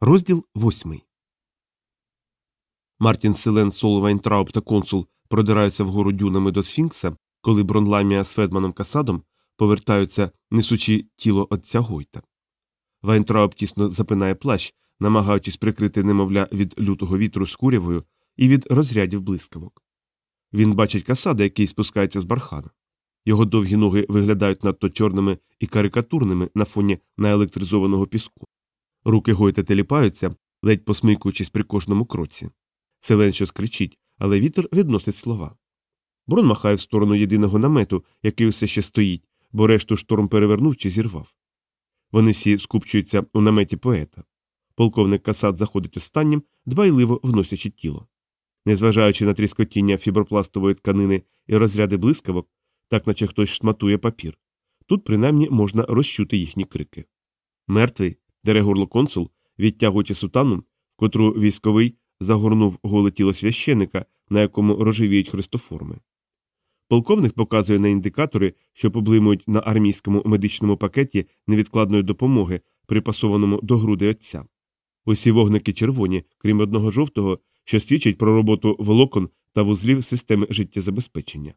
Розділ восьмий. Мартін Силен, Сол Вайнтрауб та консул продираються вгору дюнами до Сфінкса, коли Брон Ламія з Федманом Касадом повертаються, несучи тіло отця Гойта. Вайнтрауб тісно запинає плащ, намагаючись прикрити немовля від лютого вітру з курявою і від розрядів блискавок. Він бачить Касада, який спускається з бархана. Його довгі ноги виглядають надто чорними і карикатурними на фоні наелектризованого піску. Руки Гойта теліпаються, ледь посмикуючись при кожному кроці. Селен щось кричить, але вітер відносить слова. Брон махає в сторону єдиного намету, який усе ще стоїть, бо решту шторм перевернув чи зірвав. Вони всі скупчуються у наметі поета. Полковник Касат заходить останнім, дбайливо вносячи тіло. Незважаючи на тріскотіння фібропластової тканини і розряди блискавок, так наче хтось шматує папір. Тут принаймні можна розчути їхні крики. Мертвий, дере горло консул, відтягуючи сутану, котру військовий загорнув голе тіло священика, на якому рожевіють христоформи. Полковник показує на індикатори, що поблимують на армійському медичному пакеті невідкладної допомоги, припасованому до груди отця. Усі вогники червоні, крім одного жовтого, що свідчить про роботу волокон та вузлів системи життєзабезпечення.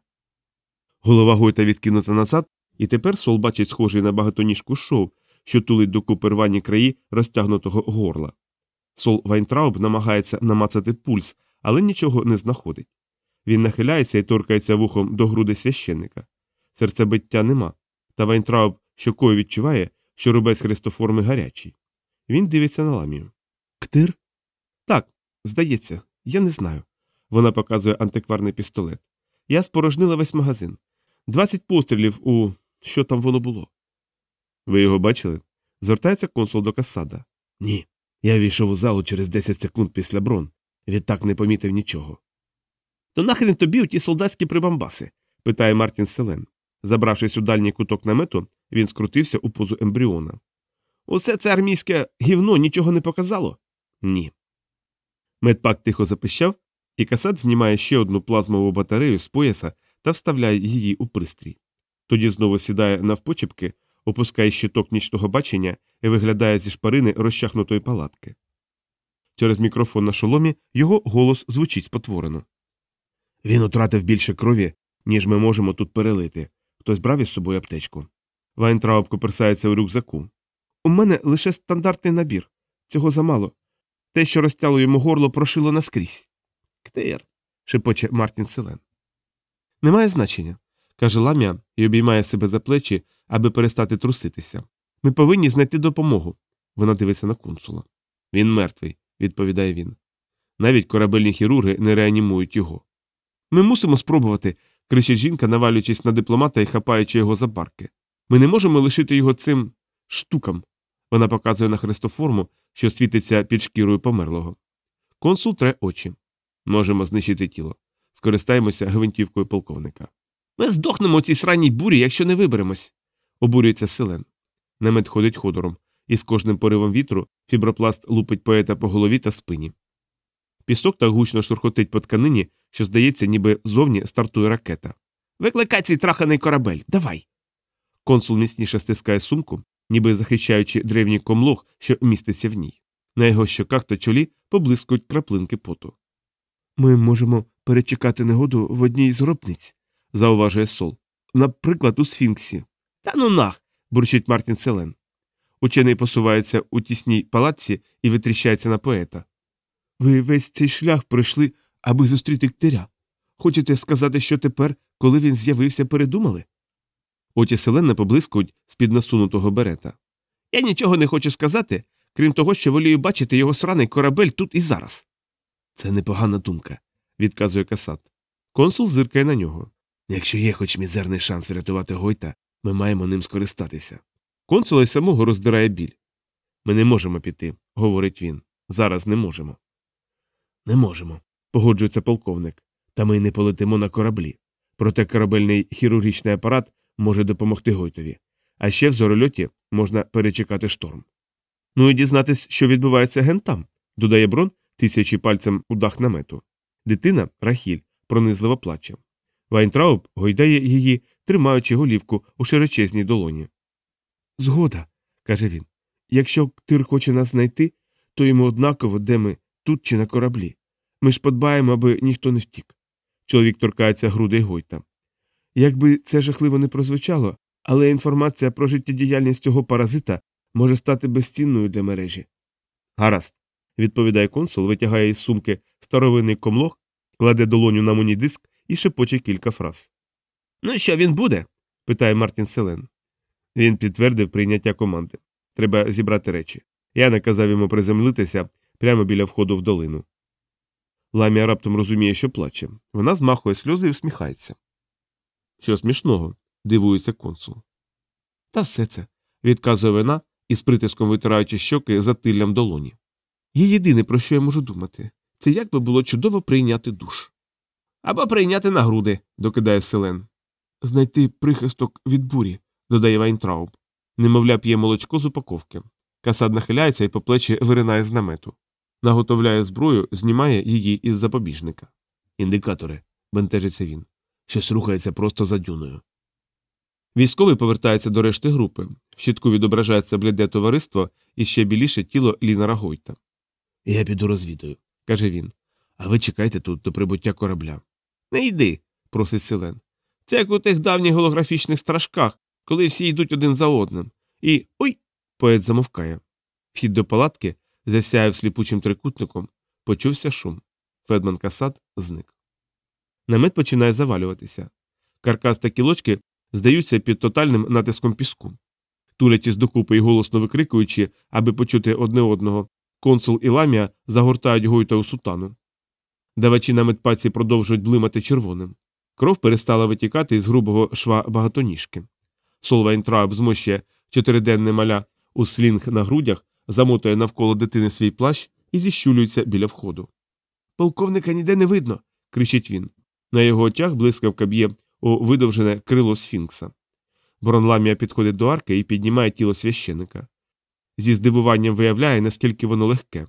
Голова Гойта відкинута назад, і тепер Сол бачить схожий на багатоніжку шов, що тулить до купи рвані краї розтягнутого горла. Сол Вайнтрауб намагається намацати пульс, але нічого не знаходить. Він нахиляється і торкається вухом до груди священника. Серцебиття нема, та Вайнтрауб щокою відчуває, що рубець христоформи гарячий. Він дивиться на Ламію. Ктир? Так, здається, я не знаю. Вона показує антикварний пістолет. Я спорожнила весь магазин. Двадцять пострілів у що там воно було. Ви його бачили? Звертається консул до Касада. Ні. Я війшов у залу через 10 секунд після брон. Відтак не помітив нічого. То нахрен тобі ті солдатські прибамбаси? питає Мартін Селен. Забравшись у дальній куток намету, він скрутився у позу ембріона. Усе це армійське гівно нічого не показало? Ні. Медпак тихо запищав, і Касад знімає ще одну плазмову батарею з пояса та вставляє її у пристрій. Тоді знову сідає навпочепки, опускає щиток нічного бачення і виглядає зі шпарини розчахнутої палатки. Через мікрофон на шоломі його голос звучить спотворено. Він утратив більше крові, ніж ми можемо тут перелити. Хтось брав із собою аптечку. Вайнтрауб коперсається у рюкзаку. У мене лише стандартний набір. Цього замало. Те, що розтяло йому горло, прошило наскрізь. Ктеєр. шепоче Мартін Селен. Немає значення, каже ламія і обіймає себе за плечі, аби перестати труситися. Ми повинні знайти допомогу. Вона дивиться на консула. Він мертвий, відповідає він. Навіть корабельні хірурги не реанімують його. Ми мусимо спробувати, кричить жінка, навалюючись на дипломата і хапаючи його за барки. Ми не можемо лишити його цим штукам. Вона показує на хрестоформу, що світиться під шкірою померлого. Консул тре очі. Можемо знищити тіло. Скористаємося гвинтівкою полковника. Ми здохнемо у цій сранній бурі, якщо не виберемось. Обурюється селен. Намет ходить ходором, і з кожним поривом вітру фібропласт лупить поета по голові та спині. Пісок так гучно шурхотить по тканині, що здається, ніби зовні стартує ракета. Викликай цей траханий корабель, давай. Консул міцніше стискає сумку, ніби захищаючи древній комлог, що міститься в ній. На його щоках та чолі поблискують краплинки поту. Ми можемо перечекати негоду в одній з гробниць, зауважує сол. Наприклад, у Сфінксі. Та ну нах. бурчить Мартін Селен. Учений посувається у тісній палаці і витріщається на поета. Ви весь цей шлях пройшли, аби зустріти ктиря. Хочете сказати, що тепер, коли він з'явився, передумали? Оті селен поблискують з під насунутого берета. Я нічого не хочу сказати, крім того, що волію бачити його сраний корабель тут і зараз. Це непогана думка, відказує Касат. Консул зиркає на нього. Якщо є хоч мізерний шанс врятувати Гойта, ми маємо ним скористатися. Консула й самого роздирає біль. Ми не можемо піти, говорить він. Зараз не можемо. Не можемо, погоджується полковник. Та ми не полетимо на кораблі. Проте корабельний хірургічний апарат може допомогти Гойтові, а ще в зорольоті можна перечекати шторм. Ну і дізнатись, що відбувається ген там, додає Брон, тичучи пальцем у дах намету. Дитина, Рахіль, пронизливо плаче. Вайнтрауб гойдає її, тримаючи голівку у широчезній долоні. Згода, каже він. Якщо ктир хоче нас знайти, то йому однаково, де ми, тут чи на кораблі. Ми ж подбаємо, аби ніхто не втік. Чоловік торкається грудей Гойта. Якби це жахливо не прозвучало, але інформація про життєдіяльність цього паразита може стати безцінною для мережі. Гаразд, відповідає консул, витягає із сумки старовинний комлог, кладе долоню на монідиск і шепоче кілька фраз. Ну, що він буде? питає Мартін Селен. Він підтвердив прийняття команди. Треба зібрати речі. Я наказав йому приземлитися прямо біля входу в долину. Ламія раптом розуміє, що плаче. Вона змахує сльози і всміхається. Що смішного? дивується консул. Та все це, відказує вона із притиском витираючи щоки за тиллям долоні. Є єдине, про що я можу думати, це як би було чудово прийняти душ. Або прийняти на груди, докидає Силен. Знайти прихисток від бурі, додає Вайнтрауб. Немовля п'є молочко з упаковки. Касад нахиляється і по плечі виринає з намету. Наготовляє зброю, знімає її із запобіжника. Індикатори, бентежиться він. Щось рухається просто за дюною. Військовий повертається до решти групи. В щитку відображається бліде товариство і ще біліше тіло Ленара Гойта. Я піду розвідаю, каже він. А ви чекайте тут до прибуття корабля. Не йди, просить Селен. Це як у тих давніх голографічних стражках, коли всі йдуть один за одним. І. ой. поет замовкає. Вхід до палатки засяяв сліпучим трикутником, почувся шум. Федман Касад зник. Намет починає завалюватися. Каркас та кілочки здаються під тотальним натиском піску. Тулять із докупи і голосно викрикуючи, аби почути одне одного, консул і ламія загортають гойта у сутану. Давачі на медпаці продовжують блимати червоним. Кров перестала витікати із грубого шва багатоніжки. Солвейнтрауб змощує чотириденне маля у слінг на грудях, замотує навколо дитини свій плащ і зіщулюється біля входу. Полковника ніде не видно. кричить він. На його очах блискавка б'є у видовжене крило сфінкса. Бронламія підходить до арки і піднімає тіло священика. Зі здивуванням виявляє, наскільки воно легке.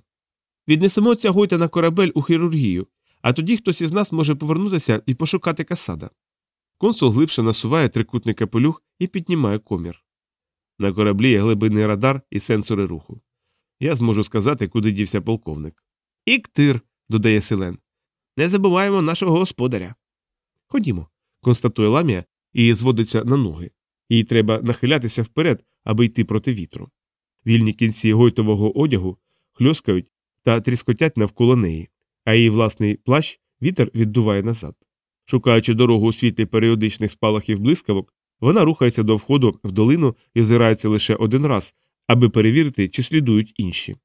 Віднесемо ця гойта на корабель у хірургію, а тоді хтось із нас може повернутися і пошукати касада. Консул глибше насуває трикутний капелюх і піднімає комір. На кораблі є глибинний радар і сенсори руху. Я зможу сказати, куди дівся полковник. Іктир, додає Селен. Не забуваємо нашого господаря. Ходімо, констатує ламія і зводиться на ноги. Їй треба нахилятися вперед, аби йти проти вітру. Вільні кінці гойтового одягу хльоскають та тріскотять навколо неї, а її власний плащ вітер віддуває назад. Шукаючи дорогу у світлі періодичних спалахів блискавок, вона рухається до входу в долину і озирається лише один раз, аби перевірити, чи слідують інші.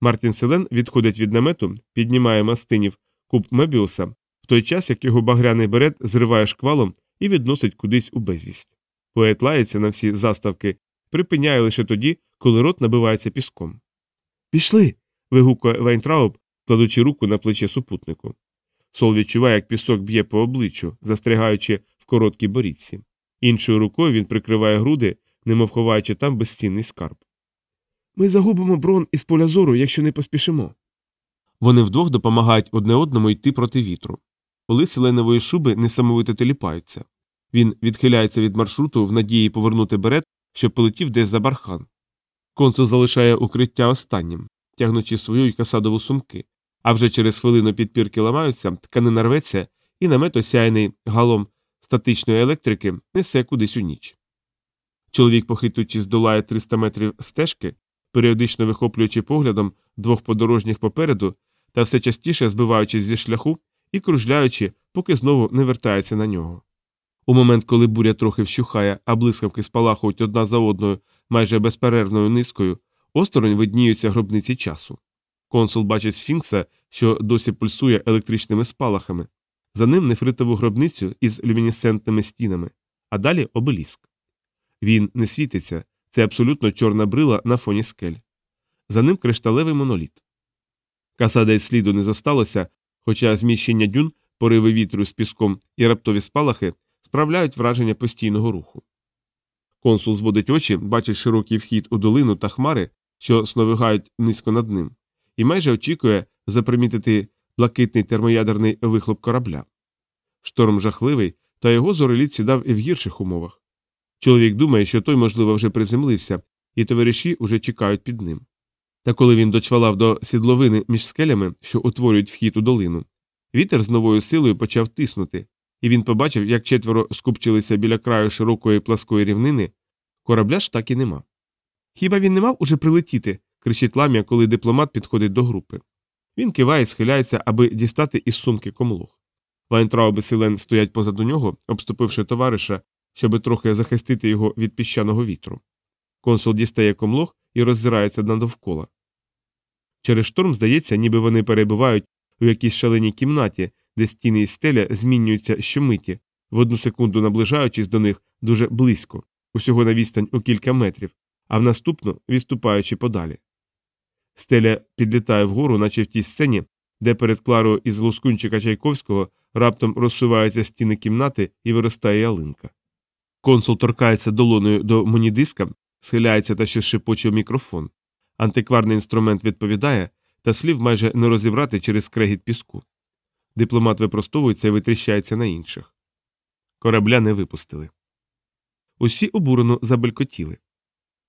Мартін Силен відходить від намету, піднімає Мастінів куб Мебіуса, в той час як його багряний берет зриває шквалом і відносить кудись у безвість. Поет лається на всі заставки, припиняє лише тоді, коли рот набивається піском. Пішли. вигукує Вайнтрауб, кладучи руку на плече супутнику. Сол відчуває, як пісок б'є по обличчю, застрягаючи в короткій борідці. Іншою рукою він прикриває груди, немов ховаючи там безцінний скарб. Ми загубимо брон із поля зору, якщо не поспішимо. Вони вдвох допомагають одне одному йти проти вітру. Поли селенової шуби несамовито теліпаються. Він відхиляється від маршруту в надії повернути берет, що полетів десь за бархан. Консул залишає укриття останнім, тягнучи свою й касадову сумки, а вже через хвилину підпірки ламаються, тканина рветься, і намет, осяяний галом статичної електрики, несе кудись у ніч. Чоловік, похитуючи, здолає 300 метрів стежки, періодично вихоплюючи поглядом двох подорожніх попереду та все частіше збиваючись зі шляху і кружляючи, поки знову не вертається на нього. У момент, коли буря трохи вщухає, а блискавки спалахують одна за одною майже безперервною низкою, осторонь видніються гробниці часу. Консул бачить сфінкса, що досі пульсує електричними спалахами, за ним нефритову гробницю із люмінесцентними стінами, а далі обеліск. Він не світиться, це абсолютно чорна брила на фоні скель. За ним кришталевий моноліт. Касада й сліду не зосталося, хоча зміщення дюн, пориви вітру з піском і раптові спалахи справляють враження постійного руху. Консул зводить очі, бачить широкий вхід у долину та хмари, що сновигають низько над ним, і майже очікує запримітити блакитний термоядерний вихлоп корабля. Шторм жахливий, та його зореліт сідав і в гірших умовах. Чоловік думає, що той, можливо, вже приземлився, і товариші уже чекають під ним. Та коли він дочвалав до сідловини між скелями, що утворюють вхід у долину, вітер з новою силою почав тиснути, і він побачив, як четверо скупчилися біля краю широкої пласкої рівнини, корабля ж так і нема. Хіба він не мав уже прилетіти? Кричить Ламія, коли дипломат підходить до групи. Він киває і схиляється, аби дістати із сумки комлог. Вайнтрауб і Силен стоять позаду нього, обступивши товариша, щоби трохи захистити його від піщаного вітру. Консул дістає комлог і роззирається надовкола. Через шторм здається, ніби вони перебувають у якійсь шаленій кімнаті, де стіни і стеля змінюються щомиті, в одну секунду наближаючись до них дуже близько, усього на відстань у кілька метрів, а в наступну відступаючи подалі. Стеля підлітає вгору, наче в тій сцені, де перед Кларою із лускунчика Чайковського раптом розсуваються стіни кімнати і виростає ялинка. Консул торкається долоною до монідиска, схиляється та щось шепоче в мікрофон. Антикварний інструмент відповідає, та слів майже не розібрати через крегіт піску. Дипломат випростовується і витріщається на інших. Корабля не випустили. Усі обурено забелькотіли.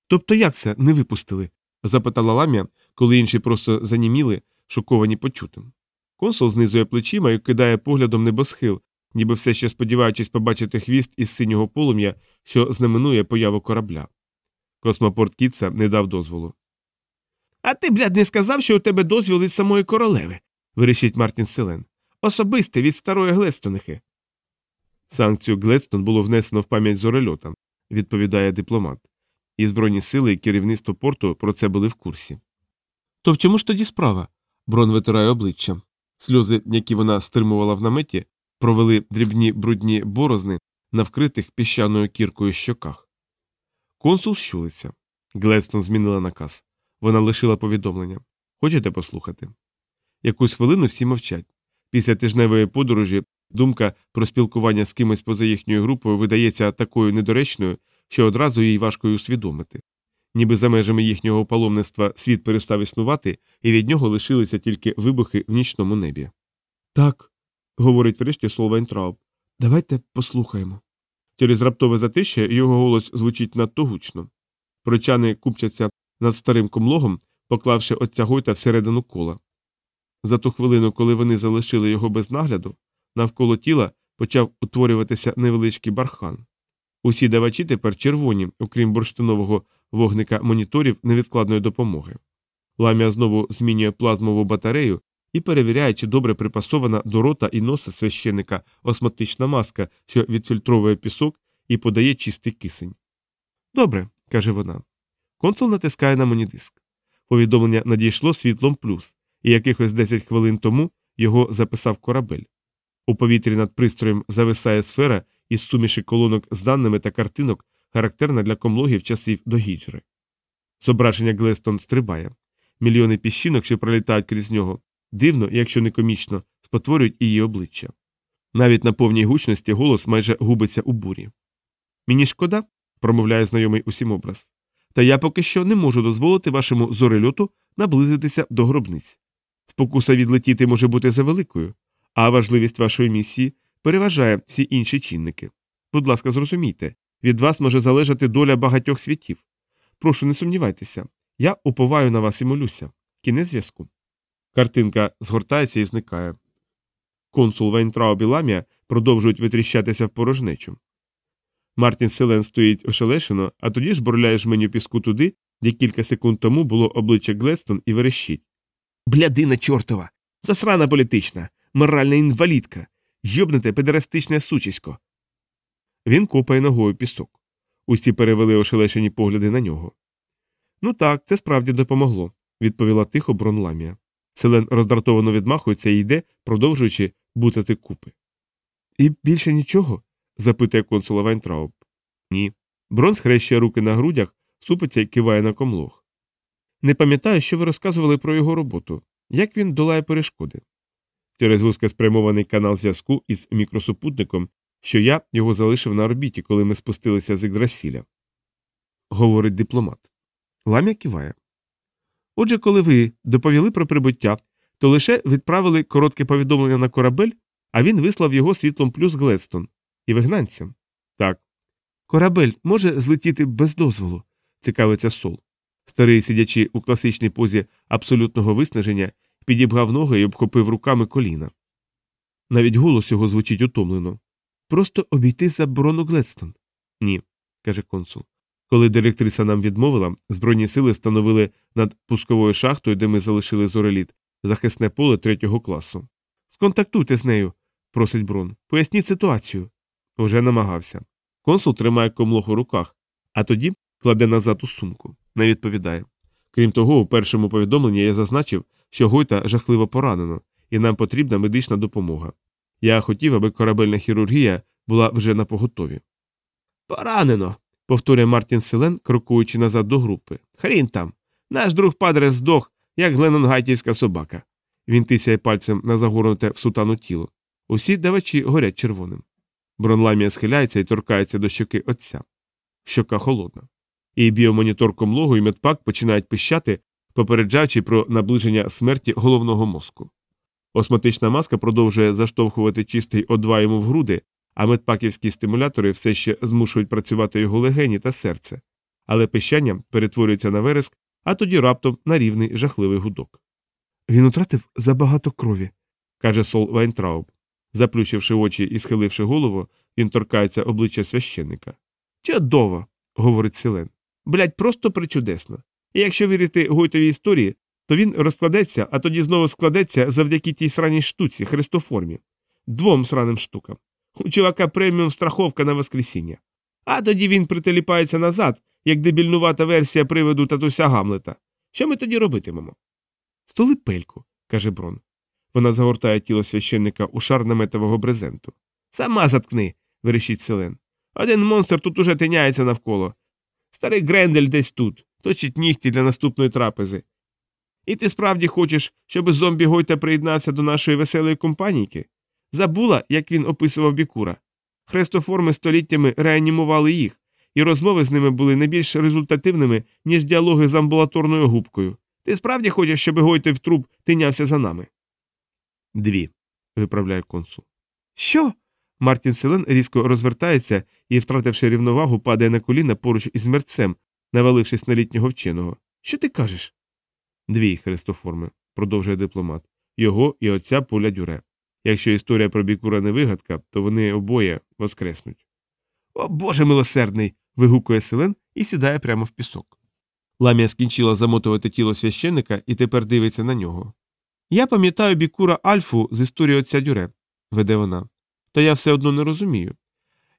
Тобто як це не випустили? Запитала ламія, коли інші просто заніміли, шоковані почутим. Консул знизує плечима і кидає поглядом небосхил, ніби все ще сподіваючись побачити хвіст із синього полум'я, що знаменує появу корабля. Космопорт Кітса не дав дозволу. А ти, блядь, не сказав, що у тебе дозвіл від самої королеви, вирішить Мартін Селен. Особисте від старої Глестонихи. Санкцію Глестон було внесено в пам'ять зорельота, відповідає дипломат. І Збройні сили і керівництво порту про це були в курсі. То в чому ж тоді справа? Брон витирає обличчя. Сльози, які вона стримувала в наметі, провели дрібні брудні борозни на вкритих піщаною кіркою щоках. Консул щулиться. Гледстон змінила наказ. Вона лишила повідомлення. Хочете послухати? Якусь хвилину всі мовчать. Після тижневої подорожі думка про спілкування з кимось поза їхньою групою видається такою недоречною, що одразу їй важко й усвідомити. Ніби за межами їхнього паломництва світ перестав існувати, і від нього лишилися тільки вибухи в нічному небі. Так, говорить врешті Солвайнтрауб, давайте послухаємо. Через раптове затище його голос звучить надто гучно. Прочани купчаться над старим комлогом, поклавши отця Гойта всередину кола. За ту хвилину, коли вони залишили його без нагляду, навколо тіла почав утворюватися невеличкий бархан. Усі давачі тепер червоні, окрім бурштинового вогника моніторів невідкладної допомоги. Ламія знову змінює плазмову батарею і перевіряє, чи добре припасована до рота і носа священика осмотична маска, що відфільтровує пісок і подає чистий кисень. Добре, каже вона. Консул натискає на монідиск. Повідомлення надійшло світлом плюс, і якихось 10 хвилин тому його записав корабель. У повітрі над пристроєм зависає сфера із суміші колонок з даними та картинок, характерна для комлогів часів до гіджри. Зображення Глестон стрибає. Мільйони піщинок, що пролітають крізь нього, дивно, якщо не комічно, спотворюють її обличчя. Навіть на повній гучності голос майже губиться у бурі. Мені шкода, промовляє знайомий усім образ. Та я поки що не можу дозволити вашому зорельоту наблизитися до гробниць. Спокуса відлетіти може бути завеликою, а важливість вашої місії переважає всі інші чинники. Будь ласка, зрозумійте, від вас може залежати доля багатьох світів. Прошу, не сумнівайтеся, я уповаю на вас і молюся. Кінець зв'язку. Картинка згортається і зникає. Консул, Вайнтрауб і продовжують витріщатися в порожнечу. Мартін Селен стоїть ошелешено, а тоді жбурляє жменю піску туди, де кілька секунд тому було обличчя Глестон і верещить. Блядина чортова! Засрана політична, моральна інвалідка, йобнуте педерастичне сучисько. Він копає ногою пісок. Усі перевели ошелешені погляди на нього. Ну так, це справді допомогло, відповіла тихо Бронламія. Селен роздратовано відмахується і йде, продовжуючи буцати купи. І більше нічого? запитує консула Вайнтрауб. Ні. Брон схрещує руки на грудях, супиться і киває на комлог. Не пам'ятаю, що ви розказували про його роботу, як він долає перешкоди. Через вузько спрямований канал зв'язку із мікросупутником, що я його залишив на орбіті, коли ми спустилися з Ігдрасіля. Говорить дипломат. Лам'я киває. Отже, коли ви доповіли про прибуття, то лише відправили коротке повідомлення на корабель, а він вислав його світлом плюс Гледстон і вигнанцям. Так. Корабель може злетіти без дозволу, цікавиться Сол. Старий, сидячи у класичній позі абсолютного виснаження, підібгав ноги і обхопив руками коліна. Навіть голос його звучить утомлено. Просто обійти за заборону Гледстон. Ні, каже консул. Коли директриса нам відмовила, збройні сили встановили над пусковою шахтою, де ми залишили зореліт, захисне поле третього класу. Сконтактуйте з нею, просить Брон. Поясніть ситуацію. Уже намагався. Консул тримає комлог у руках, а тоді кладе назад у сумку. Не відповідає. Крім того, у першому повідомленні я зазначив, що Гойта жахливо поранено, і нам потрібна медична допомога. Я хотів, аби корабельна хірургія була вже на поготові. Поранено. повторює Мартін Селен, крокуючи назад до групи. Хрін там. Наш друг падре здох, як гленонгайтівська собака. Він тисяє пальцем на загорнуте в сутану тіло. Усі давачі горять червоним. Бронламія схиляється і торкається до щоки отця. Щока холодна. І біомонітор комлогу і медпак починають пищати, попереджаючи про наближення смерті головного мозку. Осмотична маска продовжує заштовхувати чистий О2 йому в груди, а медпаківські стимулятори все ще змушують працювати його легені та серце, але пищання перетворюється на вереск, а тоді раптом на рівний жахливий гудок. Він утратив забагато крові, каже Сол Вайнтрауб. Заплющивши очі і схиливши голову, він торкається обличчя священника. Чудово, говорить Селен. Блять, просто причудесно. І якщо вірити Гойтовій історії, то він розкладеться, а тоді знову складеться завдяки тій сраній штуці, хрестоформі. Двом сраним штукам. У чувака преміум страховка на воскресіння. А тоді він прителіпається назад, як дебільнувата версія приводу татуся Гамлета. Що ми тоді робитимемо? Столи пельку, каже Брон. Вона загортає тіло священника у шар наметового брезенту. Сама заткни, верещить Селен. Один монстр тут уже тиняється навколо. Старий Грендель десь тут, точить нігті для наступної трапези. І ти справді хочеш, щоб зомбі Гойта приєднався до нашої веселої компанійки? Забула, як він описував бікура. Хрестоформи століттями реанімували їх, і розмови з ними були не більш результативними, ніж діалоги з амбулаторною губкою. Ти справді хочеш, щоб Гойтов труп тинявся за нами? Дві, виправляє консул. Що? Мартін Селен різко розвертається і, втративши рівновагу, падає на коліна поруч із мерцем, навалившись на літнього вченого. Що ти кажеш? Дві хрестоформи, продовжує дипломат. Його і отця поля дюре. Якщо історія про бікура не вигадка, то вони обоє воскреснуть. О Боже милосердний. вигукує Селен і сідає прямо в пісок. Ламія скінчила замотувати тіло священника і тепер дивиться на нього. Я пам'ятаю бікура Альфу з історії отця дюре, веде вона. Та я все одно не розумію.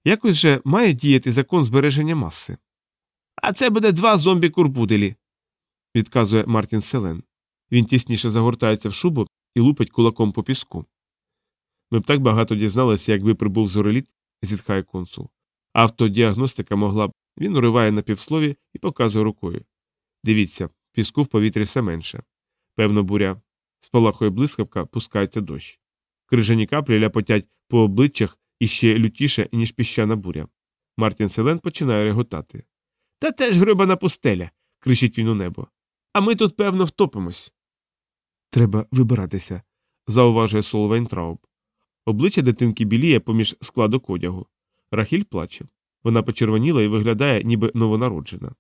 Якось же має діяти закон збереження маси. А це буде два зомбі курбуделі, відказує Мартін Селен. Він тісніше загортається в шубу і лупить кулаком по піску. Ми б так багато дізналися, якби прибув зореліт, зітхає консул. Автодіагностика могла б. Він уриває на півслові і показує рукою. Дивіться, піску в повітрі все менше. Певно, буря. Спалахує блискавка, пускається дощ. Крижані каплі ляпотять по обличчях іще лютіше, ніж піщана буря. Мартін Селен починає реготати. Та це ж грибана пустеля. кричить він у небо. А ми тут, певно, втопимось. Треба вибиратися, зауважує Сол Вайнтрауб. Обличчя дитинки біліє поміж складок одягу. Рахіль плаче. Вона почервоніла і виглядає, ніби новонароджена.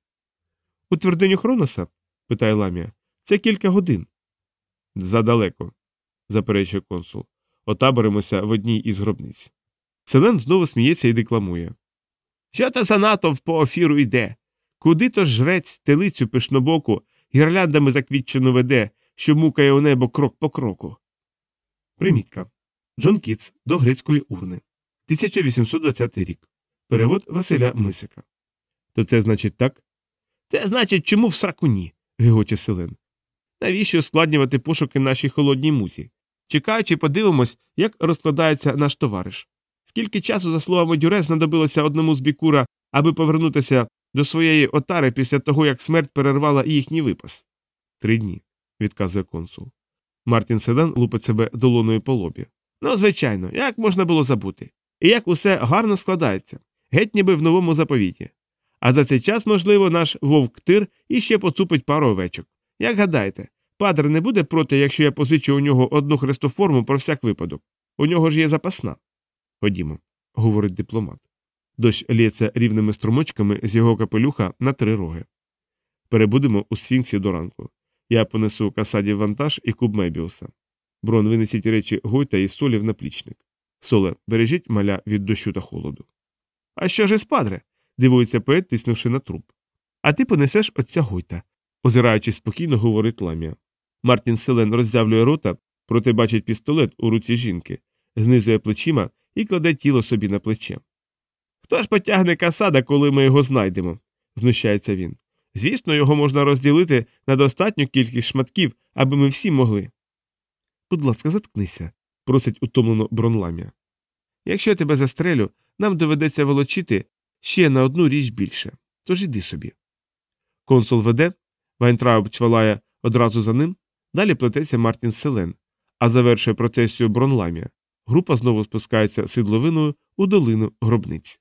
У твердиню Хроноса? питає ламія. Це кілька годин. Задалеко, заперечує консул. Отаборимося в одній із гробниць. Селен знову сміється і декламує. Що то за натовп по офіру йде? Куди то жрець телицю пишнобоку гірляндами заквітчену веде, що мукає у небо крок по кроку. Примітка. Джон Кітс до грецької урни. 1820 рік. Перевод Василя Мисика. То це значить так? Це значить, чому в сракуні? гигоче Селен. Навіщо ускладнювати пошуки нашій холодній музі? Чекаючи, подивимось, як розкладається наш товариш. Скільки часу, за словами Дюре, знадобилося одному з бікура, аби повернутися до своєї отари після того, як смерть перервала їхній випас? Три дні, відказує консул. Мартін Седан лупить себе долоною по лобі. Ну, звичайно, як можна було забути? І як усе гарно складається, геть ніби в новому заповіті. А за цей час, можливо, наш вовк тир іще поцупить пару овечок. Як гадаєте, падре не буде проти, якщо я позичу у нього одну хрестоформу про всяк випадок. У нього ж є запасна. Ходімо, говорить дипломат. Дощ лється рівними струмочками з його капелюха на три роги. Перебудемо у сфінксі до ранку. Я понесу касаді вантаж і куб Мебіуса. Брон, винесіть речі Гойта і солі в наплічник. Соле, бережіть маля від дощу та холоду. А що ж із падре? дивується поет, тиснувши на труп. А ти понесеш отця Гойта, озираючись спокійно, говорить ламія. Мартін Селен роззявлює рота, проте бачить пістолет у руці жінки, знизує плечима і кладе тіло собі на плече. Хто ж потягне Кассада, коли ми його знайдемо? знущається він. Звісно, його можна розділити на достатню кількість шматків, аби ми всі могли. Будь ласка, заткнися, просить утомлено Брон Ламія. Якщо я тебе застрелю, нам доведеться волочити ще на одну річ більше. Тож іди собі. Консул веде, Вайнтрауб чвалає одразу за ним, далі плететься Мартін Селен, а завершує процесію Брон Ламія. Група знову спускається сидловиною у долину гробниць.